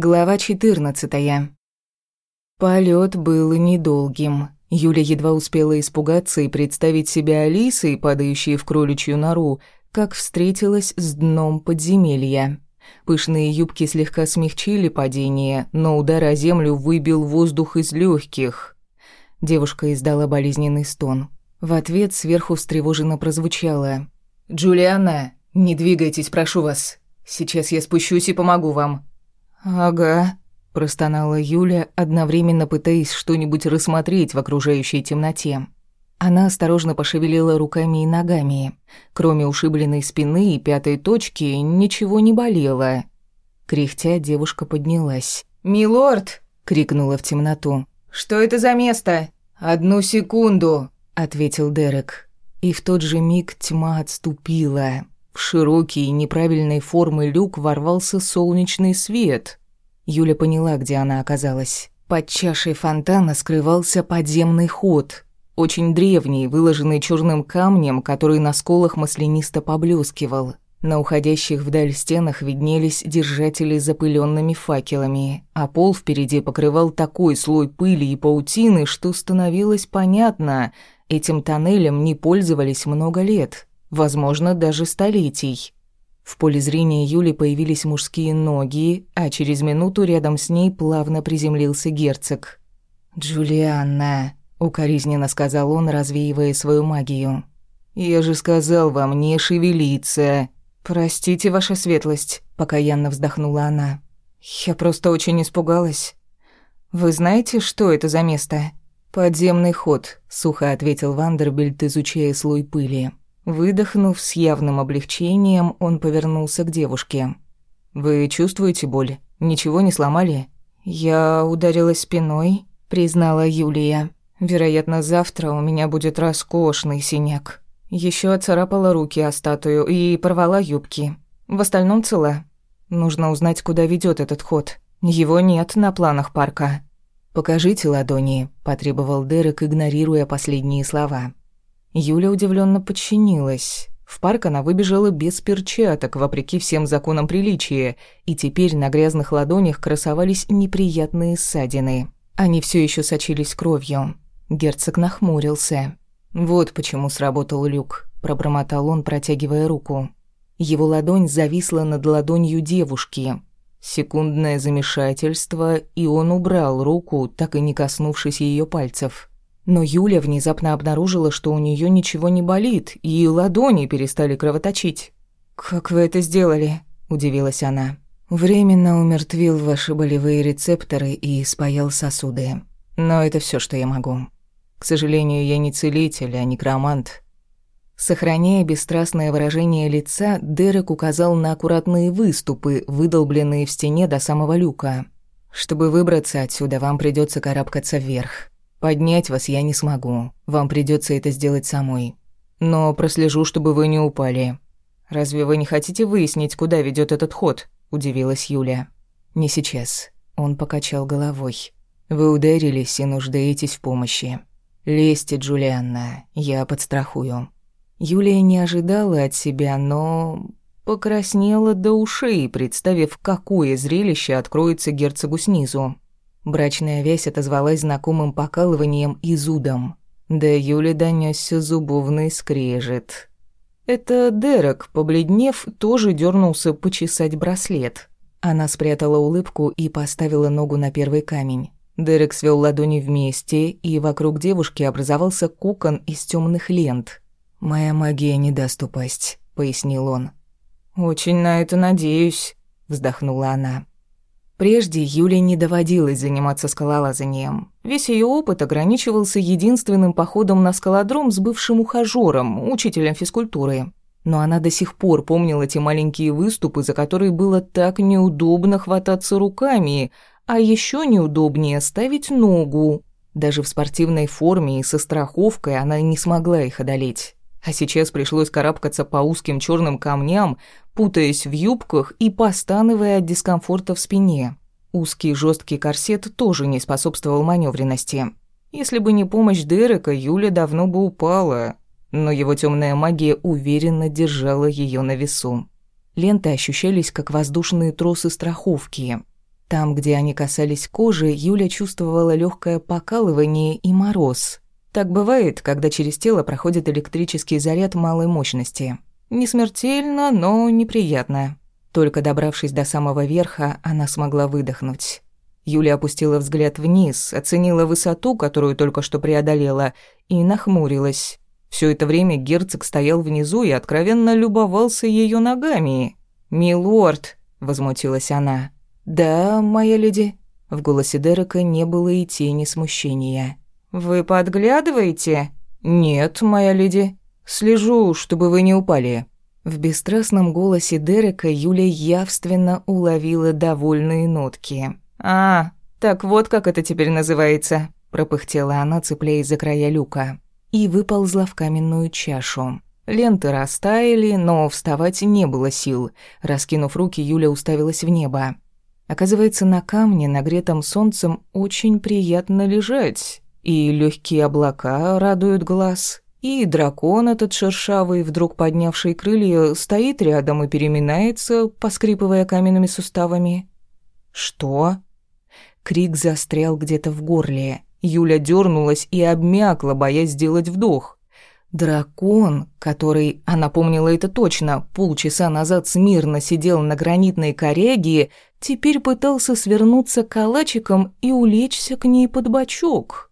Глава 14. Полет был недолгим. Юля едва успела испугаться и представить себя Алисой, падающей в кроличью нору, как встретилась с дном подземелья. Пышные юбки слегка смягчили падение, но удар о землю выбил воздух из легких. Девушка издала болезненный стон. В ответ сверху встревоженно прозвучало. «Джулиана, не двигайтесь, прошу вас. Сейчас я спущусь и помогу вам». «Ага», – простонала Юля, одновременно пытаясь что-нибудь рассмотреть в окружающей темноте. Она осторожно пошевелила руками и ногами. Кроме ушибленной спины и пятой точки, ничего не болело. Кряхтя, девушка поднялась. «Милорд!» — крикнула в темноту. «Что это за место?» «Одну секунду!» — ответил Дерек. И в тот же миг тьма отступила. В широкий неправильной формы люк ворвался солнечный свет. Юля поняла, где она оказалась. Под чашей фонтана скрывался подземный ход, очень древний, выложенный черным камнем, который на сколах маслянисто поблескивал. На уходящих вдаль стенах виднелись держатели с запыленными факелами, а пол впереди покрывал такой слой пыли и паутины, что становилось понятно, этим тоннелем не пользовались много лет возможно, даже столетий. В поле зрения Юли появились мужские ноги, а через минуту рядом с ней плавно приземлился герцог. «Джулианна», — укоризненно сказал он, развеивая свою магию. «Я же сказал вам не шевелиться». «Простите, ваша светлость», — покаянно вздохнула она. «Я просто очень испугалась. Вы знаете, что это за место?» «Подземный ход», — сухо ответил Вандербильд, изучая слой пыли. Выдохнув с явным облегчением, он повернулся к девушке. «Вы чувствуете боль? Ничего не сломали?» «Я ударилась спиной», — признала Юлия. «Вероятно, завтра у меня будет роскошный синяк. Еще оцарапала руки о статую и порвала юбки. В остальном цела. Нужно узнать, куда ведет этот ход. Его нет на планах парка». «Покажите ладони», — потребовал Дерек, игнорируя последние слова. Юля удивленно подчинилась. В парк она выбежала без перчаток, вопреки всем законам приличия, и теперь на грязных ладонях красовались неприятные ссадины. Они все еще сочились кровью. Герцог нахмурился. «Вот почему сработал люк», – пробормотал он, протягивая руку. Его ладонь зависла над ладонью девушки. Секундное замешательство, и он убрал руку, так и не коснувшись ее пальцев. Но Юля внезапно обнаружила, что у нее ничего не болит, и ладони перестали кровоточить. «Как вы это сделали?» – удивилась она. «Временно умертвил ваши болевые рецепторы и спаял сосуды. Но это все, что я могу. К сожалению, я не целитель, а некромант». Сохраняя бесстрастное выражение лица, Дерек указал на аккуратные выступы, выдолбленные в стене до самого люка. «Чтобы выбраться отсюда, вам придется карабкаться вверх. Поднять вас я не смогу. Вам придется это сделать самой. Но прослежу, чтобы вы не упали. Разве вы не хотите выяснить, куда ведет этот ход? удивилась Юля. Не сейчас. Он покачал головой. Вы ударились и нуждаетесь в помощи. Лезьте, Джулианна, я подстрахую. Юлия не ожидала от себя, но покраснела до ушей, представив, какое зрелище откроется герцогу снизу. Брачная вязь отозвалась знакомым покалыванием и зудом. До Юли донёсся зубовный скрежет. Это Дерек, побледнев, тоже дернулся почесать браслет. Она спрятала улыбку и поставила ногу на первый камень. Дерек свел ладони вместе, и вокруг девушки образовался кокон из темных лент. «Моя магия не даст упасть», — пояснил он. «Очень на это надеюсь», — вздохнула она. Прежде Юле не доводилось заниматься скалолазанием. Весь ее опыт ограничивался единственным походом на скалодром с бывшим ухажёром, учителем физкультуры. Но она до сих пор помнила те маленькие выступы, за которые было так неудобно хвататься руками, а еще неудобнее ставить ногу. Даже в спортивной форме и со страховкой она не смогла их одолеть. А сейчас пришлось карабкаться по узким черным камням, путаясь в юбках и постановая от дискомфорта в спине. Узкий жесткий корсет тоже не способствовал маневренности. Если бы не помощь Дерека, Юля давно бы упала, но его темная магия уверенно держала ее на весу. Ленты ощущались как воздушные тросы страховки. Там, где они касались кожи, Юля чувствовала легкое покалывание и мороз. Так бывает, когда через тело проходит электрический заряд малой мощности. Не смертельно, но неприятно. Только добравшись до самого верха, она смогла выдохнуть. Юля опустила взгляд вниз, оценила высоту, которую только что преодолела, и нахмурилась. Все это время герцог стоял внизу и откровенно любовался ее ногами. «Милорд!» — возмутилась она. «Да, моя леди». В голосе Дерека не было и тени смущения. «Вы подглядываете?» «Нет, моя леди. Слежу, чтобы вы не упали». В бесстрастном голосе Дерека Юля явственно уловила довольные нотки. «А, так вот как это теперь называется», – пропыхтела она, цепляясь за края люка. И выползла в каменную чашу. Ленты растаяли, но вставать не было сил. Раскинув руки, Юля уставилась в небо. Оказывается, на камне, нагретом солнцем, очень приятно лежать. И легкие облака радуют глаз. И дракон этот шершавый, вдруг поднявший крылья, стоит рядом и переминается, поскрипывая каменными суставами. «Что?» Крик застрял где-то в горле. Юля дернулась и обмякла, боясь сделать вдох. Дракон, который, она помнила это точно, полчаса назад смирно сидел на гранитной коряге, теперь пытался свернуться калачиком и улечься к ней под бочок.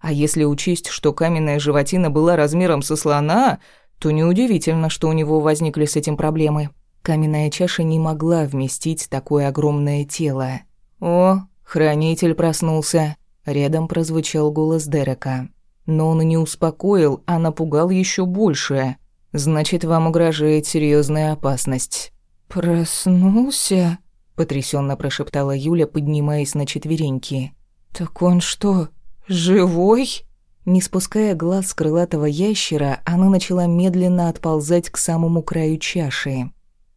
А если учесть, что каменная животина была размером со слона, то неудивительно, что у него возникли с этим проблемы. Каменная чаша не могла вместить такое огромное тело. «О, хранитель проснулся!» Рядом прозвучал голос Дерека. Но он не успокоил, а напугал еще больше. Значит, вам угрожает серьезная опасность. Проснулся? потрясенно прошептала Юля, поднимаясь на четвереньки. Так он что, живой? Не спуская глаз с крылатого ящера, она начала медленно отползать к самому краю чаши.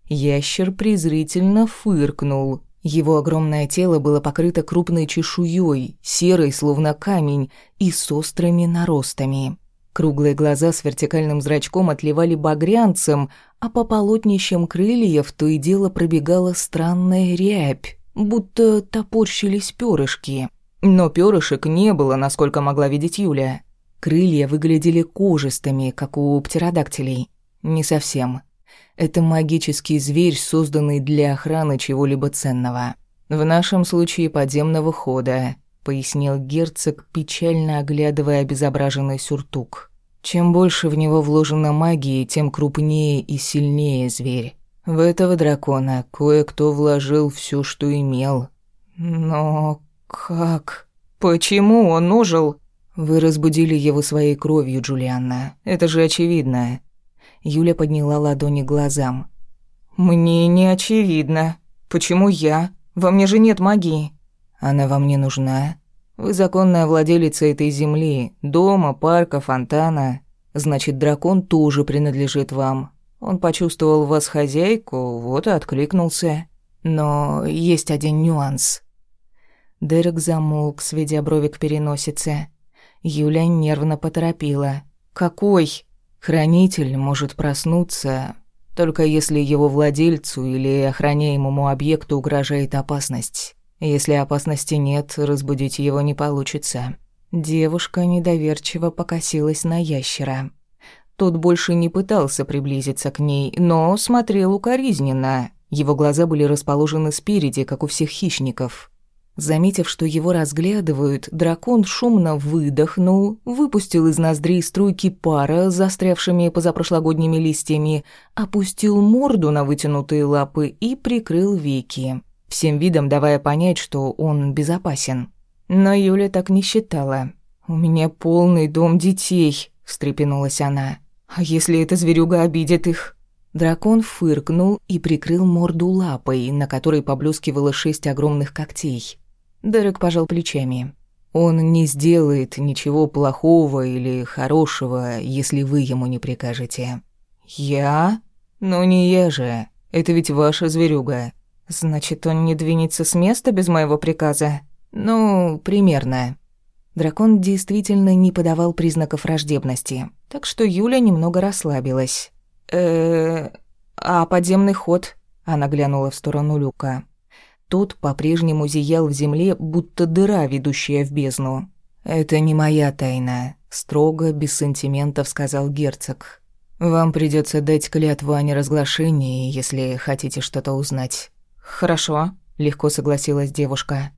Ящер презрительно фыркнул. Его огромное тело было покрыто крупной чешуей, серой, словно камень, и с острыми наростами. Круглые глаза с вертикальным зрачком отливали багрянцем, а по полотнищам крыльев то и дело пробегала странная рябь, будто топорщились перышки. Но перышек не было, насколько могла видеть Юля. Крылья выглядели кожистыми, как у птеродактилей. Не совсем. Это магический зверь, созданный для охраны чего-либо ценного. В нашем случае подземного хода, пояснил герцог, печально оглядывая обезображенный сюртук. Чем больше в него вложено магии, тем крупнее и сильнее зверь. В этого дракона кое-кто вложил все, что имел. Но как? Почему он ожил? Вы разбудили его своей кровью, Джулианна. Это же очевидно. Юля подняла ладони к глазам. «Мне не очевидно. Почему я? Во мне же нет магии». «Она вам не нужна. Вы законная владелица этой земли, дома, парка, фонтана. Значит, дракон тоже принадлежит вам. Он почувствовал вас хозяйку, вот и откликнулся. Но есть один нюанс». Дерек замолк, сведя брови к переносице. Юля нервно поторопила. «Какой?» Хранитель может проснуться, только если его владельцу или охраняемому объекту угрожает опасность. Если опасности нет, разбудить его не получится. Девушка недоверчиво покосилась на ящера. Тот больше не пытался приблизиться к ней, но смотрел укоризненно. Его глаза были расположены спереди, как у всех хищников. Заметив, что его разглядывают, дракон шумно выдохнул, выпустил из ноздрей струйки пара с застрявшими позапрошлогодними листьями, опустил морду на вытянутые лапы и прикрыл веки, всем видом давая понять, что он безопасен. Но Юля так не считала. «У меня полный дом детей», — встрепенулась она. «А если эта зверюга обидит их?» Дракон фыркнул и прикрыл морду лапой, на которой поблескивало шесть огромных когтей. Дерек пожал плечами. Он не сделает ничего плохого или хорошего, если вы ему не прикажете. Я? Ну не я же. Это ведь ваша зверюга. Значит, он не двинется с места без моего приказа? Ну, примерно. Дракон действительно не подавал признаков враждебности, так что Юля немного расслабилась. э а подземный ход?» Она глянула в сторону люка. Тот по-прежнему зиял в земле, будто дыра, ведущая в бездну. «Это не моя тайна», — строго, без сантиментов сказал герцог. «Вам придется дать клятву о неразглашении, если хотите что-то узнать». «Хорошо», — легко согласилась девушка.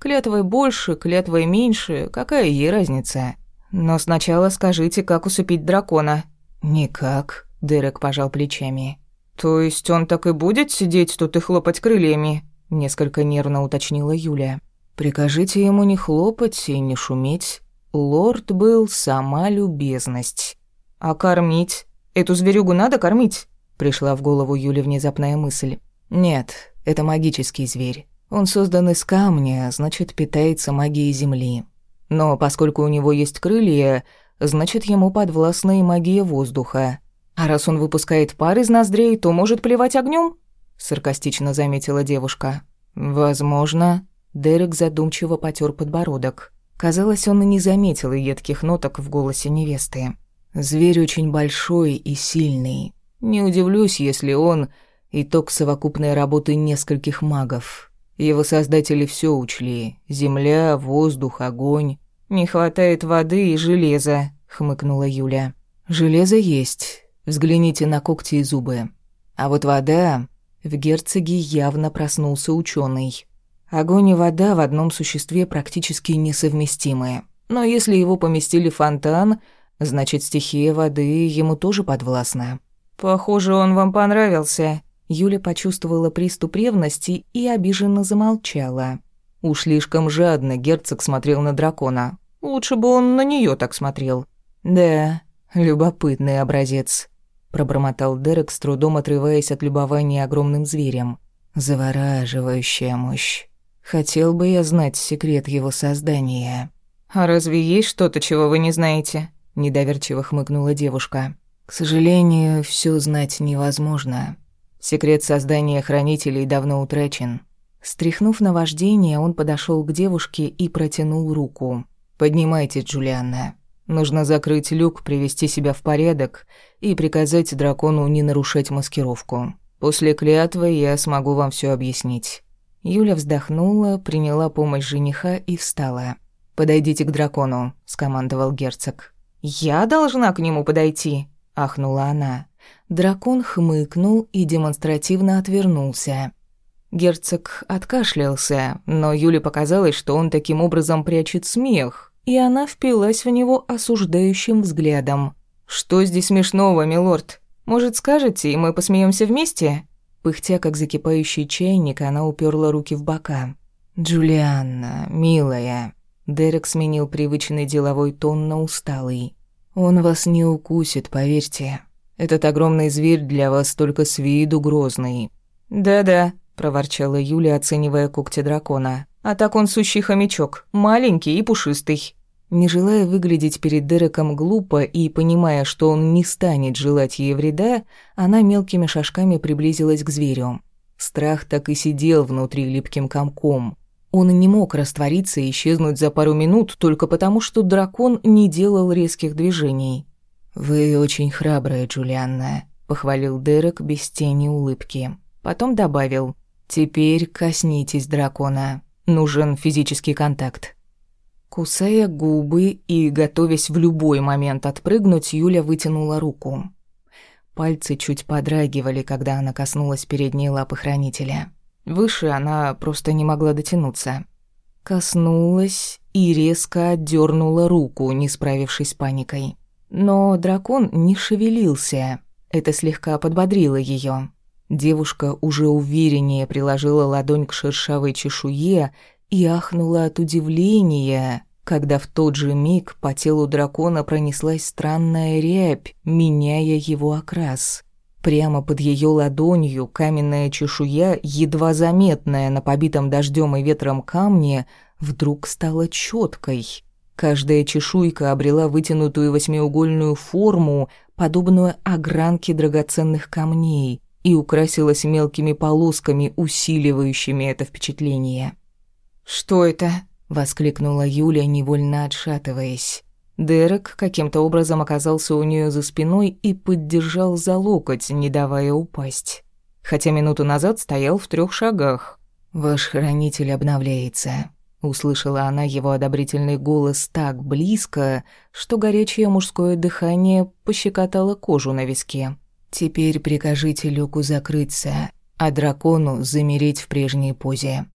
«Клятвой больше, клятвой меньше, какая ей разница? Но сначала скажите, как усыпить дракона». «Никак», — Дерек пожал плечами. «То есть он так и будет сидеть тут и хлопать крыльями?» — несколько нервно уточнила Юля. «Прикажите ему не хлопать и не шуметь. Лорд был сама любезность». «А кормить? Эту зверюгу надо кормить?» — пришла в голову Юле внезапная мысль. «Нет, это магический зверь. Он создан из камня, значит, питается магией земли. Но поскольку у него есть крылья, значит, ему подвластна и магия воздуха. А раз он выпускает пар из ноздрей, то может плевать огнем? Саркастично заметила девушка. Возможно, Дерек задумчиво потёр подбородок. Казалось, он и не заметил едких ноток в голосе невесты. Зверь очень большой и сильный. Не удивлюсь, если он итог совокупной работы нескольких магов. Его создатели всё учли: земля, воздух, огонь. Не хватает воды и железа, хмыкнула Юля. Железо есть, Взгляните на когти и зубы. А вот вода... В герцоге явно проснулся ученый. Огонь и вода в одном существе практически несовместимы. Но если его поместили в фонтан, значит, стихия воды ему тоже подвластна. «Похоже, он вам понравился». Юля почувствовала приступ ревности и обиженно замолчала. Уж слишком жадно герцог смотрел на дракона. Лучше бы он на нее так смотрел. Да, любопытный образец пробормотал Дерек, с трудом отрываясь от любования огромным зверем. Завораживающая мощь. Хотел бы я знать секрет его создания. А разве есть что-то, чего вы не знаете? недоверчиво хмыкнула девушка. К сожалению, все знать невозможно. Секрет создания хранителей давно утрачен. Стряхнув на вождение, он подошел к девушке и протянул руку. «Поднимайте, Джулианна. Нужно закрыть люк, привести себя в порядок и приказать дракону не нарушать маскировку. После клятвы я смогу вам все объяснить». Юля вздохнула, приняла помощь жениха и встала. «Подойдите к дракону», — скомандовал герцог. «Я должна к нему подойти?» — ахнула она. Дракон хмыкнул и демонстративно отвернулся. Герцог откашлялся, но Юле показалось, что он таким образом прячет смех, и она впилась в него осуждающим взглядом. «Что здесь смешного, милорд? Может, скажете, и мы посмеемся вместе?» Пыхтя, как закипающий чайник, она уперла руки в бока. «Джулианна, милая...» Дерек сменил привычный деловой тон на усталый. «Он вас не укусит, поверьте. Этот огромный зверь для вас только с виду грозный». «Да-да», — проворчала Юля, оценивая когти дракона. «А так он сущий хомячок, маленький и пушистый». Не желая выглядеть перед Дереком глупо и понимая, что он не станет желать ей вреда, она мелкими шажками приблизилась к зверю. Страх так и сидел внутри липким комком. Он не мог раствориться и исчезнуть за пару минут только потому, что дракон не делал резких движений. «Вы очень храбрая, Джулианна», — похвалил Дерек без тени улыбки. Потом добавил, «Теперь коснитесь дракона. Нужен физический контакт». Кусая губы и готовясь в любой момент отпрыгнуть, Юля вытянула руку. Пальцы чуть подрагивали, когда она коснулась передней лапы хранителя. Выше она просто не могла дотянуться. Коснулась и резко отдернула руку, не справившись с паникой. Но дракон не шевелился. Это слегка подбодрило ее. Девушка уже увереннее приложила ладонь к шершавой чешуе и ахнула от удивления, когда в тот же миг по телу дракона пронеслась странная рябь, меняя его окрас. Прямо под ее ладонью каменная чешуя, едва заметная на побитом дождем и ветром камне, вдруг стала четкой. Каждая чешуйка обрела вытянутую восьмиугольную форму, подобную огранке драгоценных камней, и украсилась мелкими полосками, усиливающими это впечатление. «Что это?» — воскликнула Юля, невольно отшатываясь. Дерек каким-то образом оказался у нее за спиной и поддержал за локоть, не давая упасть. Хотя минуту назад стоял в трех шагах. «Ваш хранитель обновляется», — услышала она его одобрительный голос так близко, что горячее мужское дыхание пощекотало кожу на виске. «Теперь прикажите люку закрыться, а дракону замереть в прежней позе».